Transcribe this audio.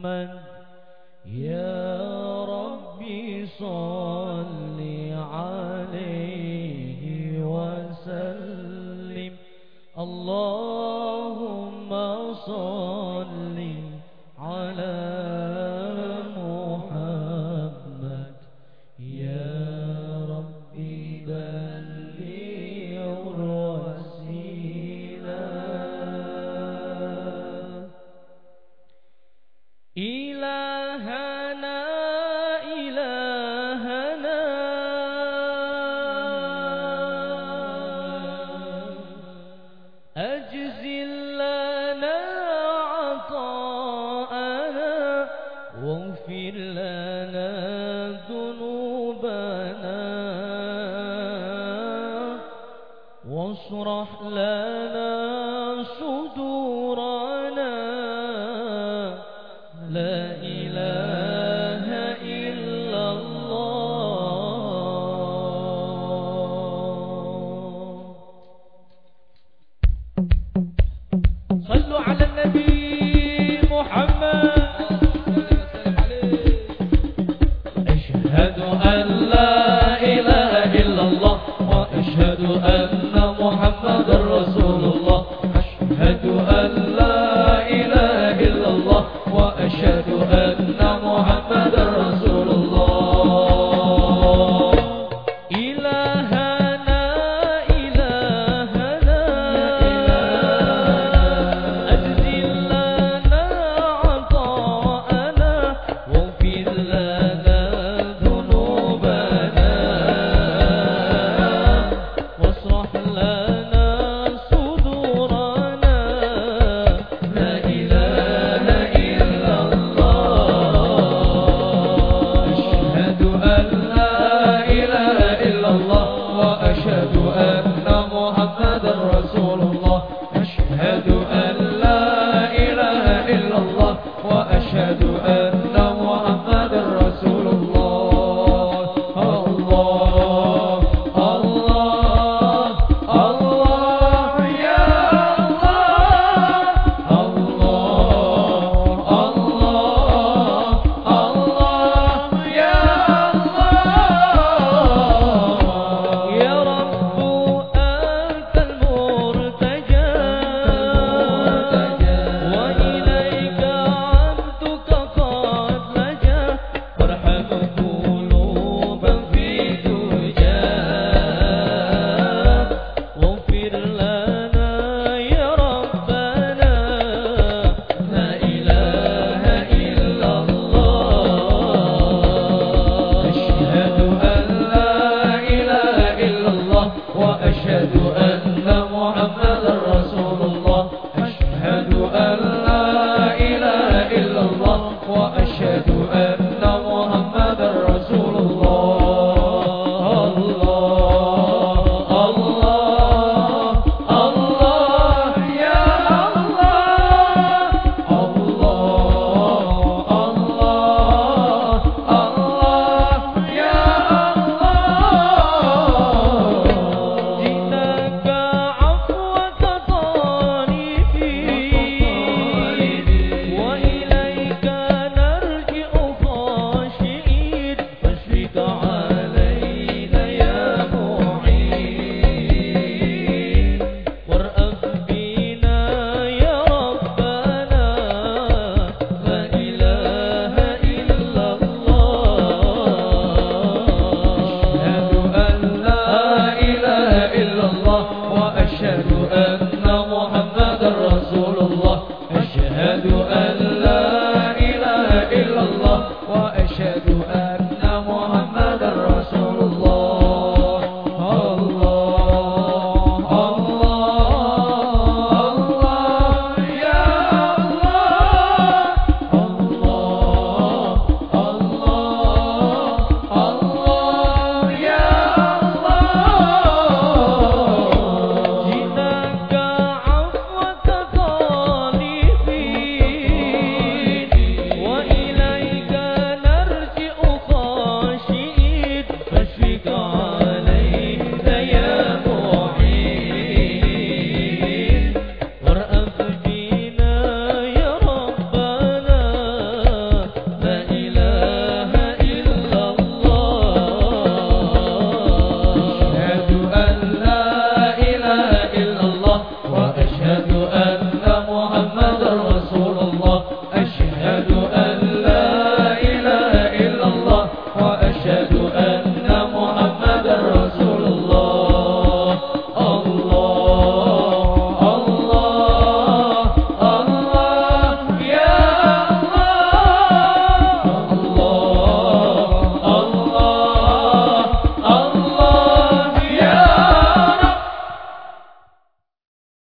محمد. يا ربي صل عليه وسلم. اللهم صل واشرح صدورنا. لا إله إلا الله. صلوا على النبي محمد. أشهد أن أشهد أن أنه أن الفؤاد